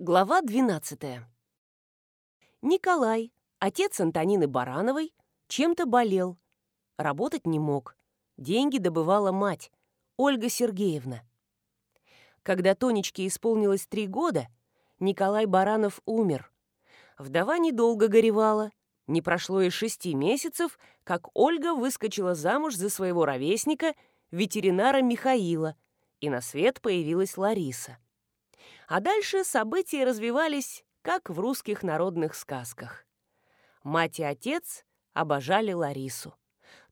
Глава 12. Николай, отец Антонины Барановой, чем-то болел. Работать не мог. Деньги добывала мать, Ольга Сергеевна. Когда Тонечке исполнилось три года, Николай Баранов умер. Вдова недолго горевала. Не прошло и шести месяцев, как Ольга выскочила замуж за своего ровесника, ветеринара Михаила, и на свет появилась Лариса. А дальше события развивались, как в русских народных сказках. Мать и отец обожали Ларису.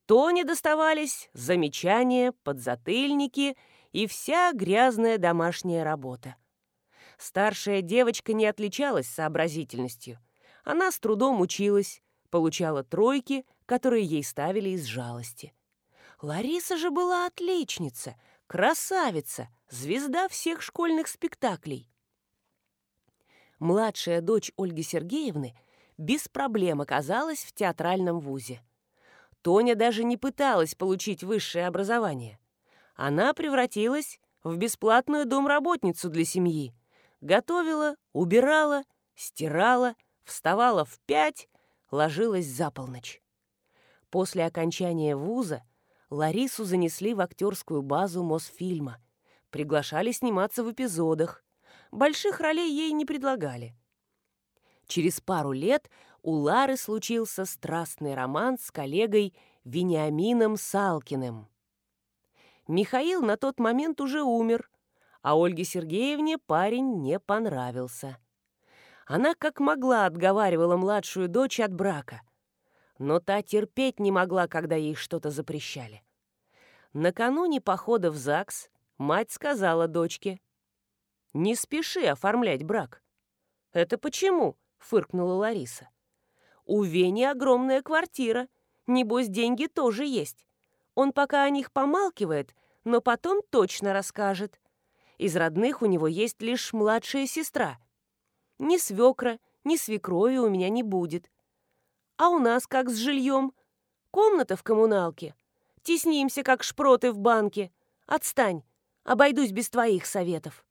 Тоне доставались замечания, подзатыльники и вся грязная домашняя работа. Старшая девочка не отличалась сообразительностью. Она с трудом училась, получала тройки, которые ей ставили из жалости. Лариса же была отличница, красавица, звезда всех школьных спектаклей. Младшая дочь Ольги Сергеевны без проблем оказалась в театральном вузе. Тоня даже не пыталась получить высшее образование. Она превратилась в бесплатную домработницу для семьи. Готовила, убирала, стирала, вставала в пять, ложилась за полночь. После окончания вуза Ларису занесли в актерскую базу Мосфильма – приглашали сниматься в эпизодах. Больших ролей ей не предлагали. Через пару лет у Лары случился страстный роман с коллегой Вениамином Салкиным. Михаил на тот момент уже умер, а Ольге Сергеевне парень не понравился. Она как могла отговаривала младшую дочь от брака, но та терпеть не могла, когда ей что-то запрещали. Накануне похода в ЗАГС Мать сказала дочке. «Не спеши оформлять брак». «Это почему?» — фыркнула Лариса. «У Вени огромная квартира. Небось, деньги тоже есть. Он пока о них помалкивает, но потом точно расскажет. Из родных у него есть лишь младшая сестра. Ни свекра, ни свекрови у меня не будет. А у нас как с жильем? Комната в коммуналке. Теснимся, как шпроты в банке. Отстань, Обойдусь без твоих советов».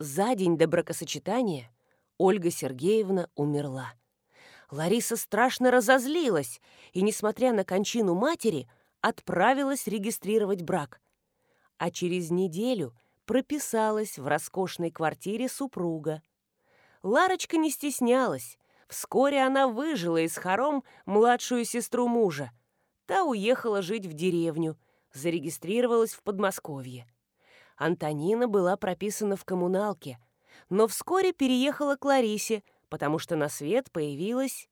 За день до бракосочетания Ольга Сергеевна умерла. Лариса страшно разозлилась и, несмотря на кончину матери, отправилась регистрировать брак. А через неделю прописалась в роскошной квартире супруга. Ларочка не стеснялась. Вскоре она выжила из хором младшую сестру мужа. Та уехала жить в деревню, зарегистрировалась в Подмосковье. Антонина была прописана в коммуналке, но вскоре переехала к Ларисе, потому что на свет появилась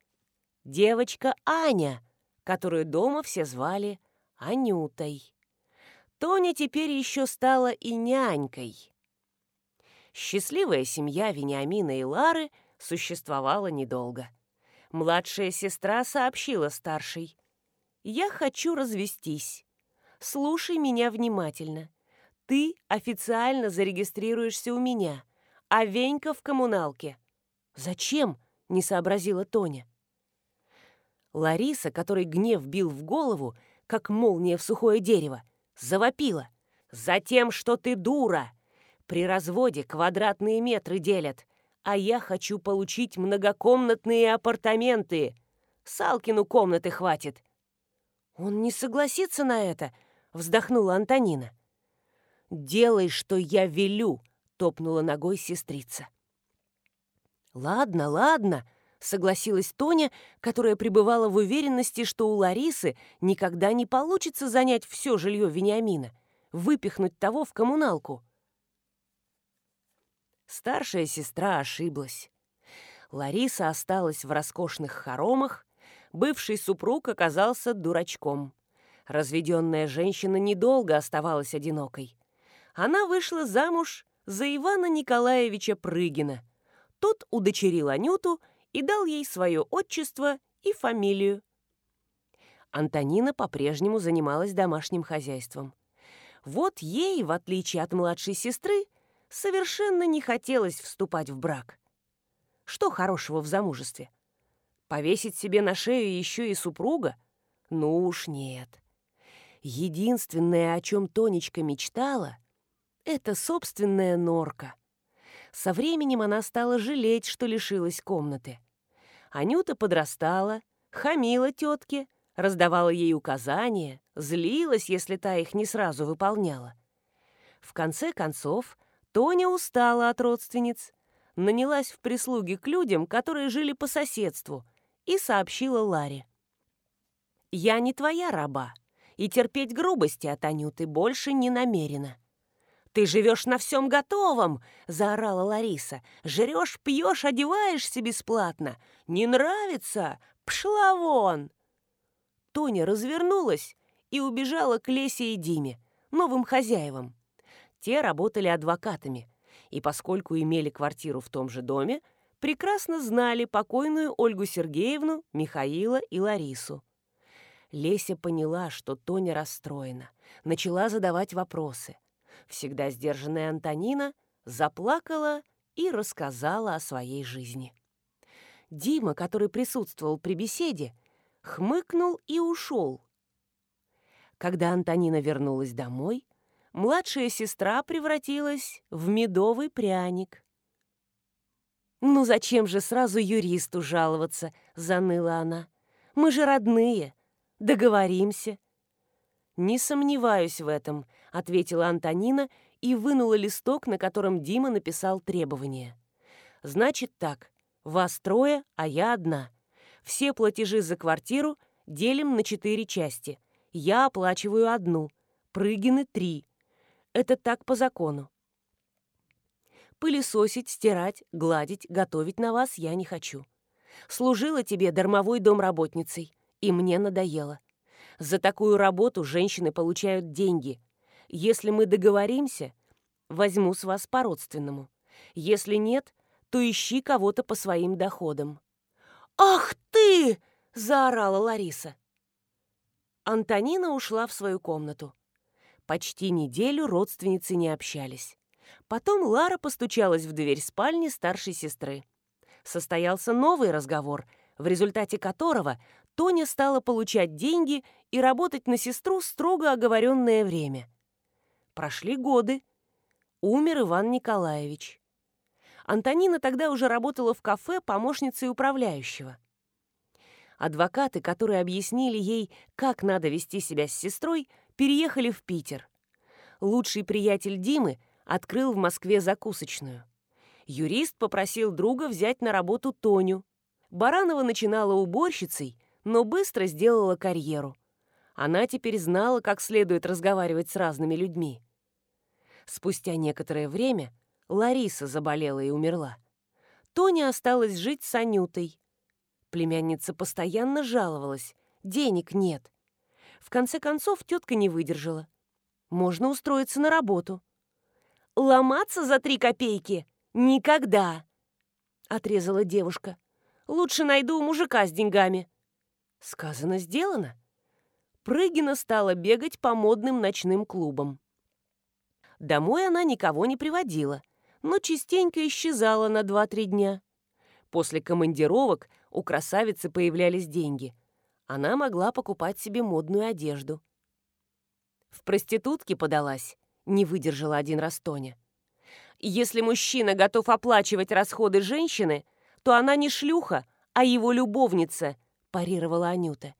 девочка Аня, которую дома все звали Анютой. Тоня теперь еще стала и нянькой. Счастливая семья Вениамина и Лары существовала недолго. Младшая сестра сообщила старшей. «Я хочу развестись. Слушай меня внимательно ты официально зарегистрируешься у меня, а Венька в коммуналке». «Зачем?» — не сообразила Тоня. Лариса, которой гнев бил в голову, как молния в сухое дерево, завопила. «Затем, что ты дура! При разводе квадратные метры делят, а я хочу получить многокомнатные апартаменты. Салкину комнаты хватит». «Он не согласится на это», — вздохнула Антонина. «Делай, что я велю!» — топнула ногой сестрица. «Ладно, ладно», — согласилась Тоня, которая пребывала в уверенности, что у Ларисы никогда не получится занять все жилье Вениамина, выпихнуть того в коммуналку. Старшая сестра ошиблась. Лариса осталась в роскошных хоромах, бывший супруг оказался дурачком. Разведенная женщина недолго оставалась одинокой она вышла замуж за Ивана Николаевича Прыгина. Тот удочерил Анюту и дал ей свое отчество и фамилию. Антонина по-прежнему занималась домашним хозяйством. Вот ей, в отличие от младшей сестры, совершенно не хотелось вступать в брак. Что хорошего в замужестве? Повесить себе на шею еще и супруга? Ну уж нет. Единственное, о чем Тонечка мечтала, это собственная норка. Со временем она стала жалеть, что лишилась комнаты. Анюта подрастала, хамила тетке, раздавала ей указания, злилась, если та их не сразу выполняла. В конце концов, Тоня устала от родственниц, нанялась в прислуги к людям, которые жили по соседству, и сообщила Ларе. «Я не твоя раба, и терпеть грубости от Анюты больше не намерена». «Ты живешь на всем готовом!» — заорала Лариса. «Жрешь, пьешь, одеваешься бесплатно. Не нравится? Пшла вон!» Тоня развернулась и убежала к Лесе и Диме, новым хозяевам. Те работали адвокатами, и поскольку имели квартиру в том же доме, прекрасно знали покойную Ольгу Сергеевну, Михаила и Ларису. Леся поняла, что Тоня расстроена, начала задавать вопросы. Всегда сдержанная Антонина заплакала и рассказала о своей жизни. Дима, который присутствовал при беседе, хмыкнул и ушел. Когда Антонина вернулась домой, младшая сестра превратилась в медовый пряник. «Ну зачем же сразу юристу жаловаться?» — заныла она. «Мы же родные. Договоримся». «Не сомневаюсь в этом», — ответила Антонина и вынула листок, на котором Дима написал требования. «Значит так, вас трое, а я одна. Все платежи за квартиру делим на четыре части. Я оплачиваю одну, Прыгины — три. Это так по закону. Пылесосить, стирать, гладить, готовить на вас я не хочу. Служила тебе дармовой домработницей, и мне надоело. За такую работу женщины получают деньги. Если мы договоримся, возьму с вас по-родственному. Если нет, то ищи кого-то по своим доходам». «Ах ты!» – заорала Лариса. Антонина ушла в свою комнату. Почти неделю родственницы не общались. Потом Лара постучалась в дверь спальни старшей сестры. Состоялся новый разговор, в результате которого Тоня стала получать деньги и работать на сестру строго оговоренное время. Прошли годы. Умер Иван Николаевич. Антонина тогда уже работала в кафе помощницей управляющего. Адвокаты, которые объяснили ей, как надо вести себя с сестрой, переехали в Питер. Лучший приятель Димы – открыл в Москве закусочную. Юрист попросил друга взять на работу Тоню. Баранова начинала уборщицей, но быстро сделала карьеру. Она теперь знала, как следует разговаривать с разными людьми. Спустя некоторое время Лариса заболела и умерла. Тоня осталась жить с Анютой. Племянница постоянно жаловалась. Денег нет. В конце концов тетка не выдержала. Можно устроиться на работу. Ломаться за три копейки? Никогда!» Отрезала девушка. «Лучше найду мужика с деньгами». Сказано, сделано. Прыгина стала бегать по модным ночным клубам. Домой она никого не приводила, но частенько исчезала на 2-3 дня. После командировок у красавицы появлялись деньги. Она могла покупать себе модную одежду. В проститутки подалась, не выдержала один раз Тоня. Если мужчина готов оплачивать расходы женщины, то она не шлюха, а его любовница, парировала Анюта.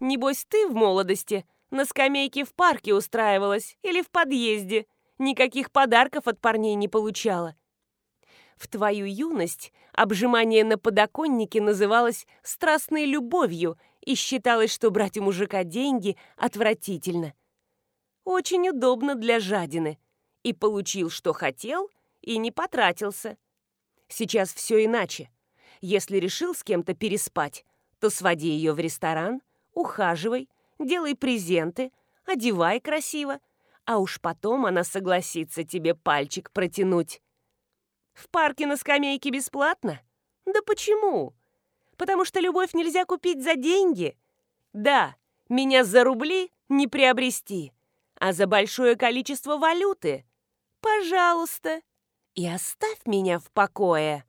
Небось, ты в молодости на скамейке в парке устраивалась или в подъезде. Никаких подарков от парней не получала. В твою юность обжимание на подоконнике называлось страстной любовью и считалось, что брать у мужика деньги отвратительно. Очень удобно для жадины. И получил, что хотел, и не потратился. Сейчас все иначе. Если решил с кем-то переспать, то своди ее в ресторан, ухаживай, делай презенты, одевай красиво, а уж потом она согласится тебе пальчик протянуть. В парке на скамейке бесплатно? Да почему? Потому что любовь нельзя купить за деньги. Да, меня за рубли не приобрести а за большое количество валюты. Пожалуйста, и оставь меня в покое.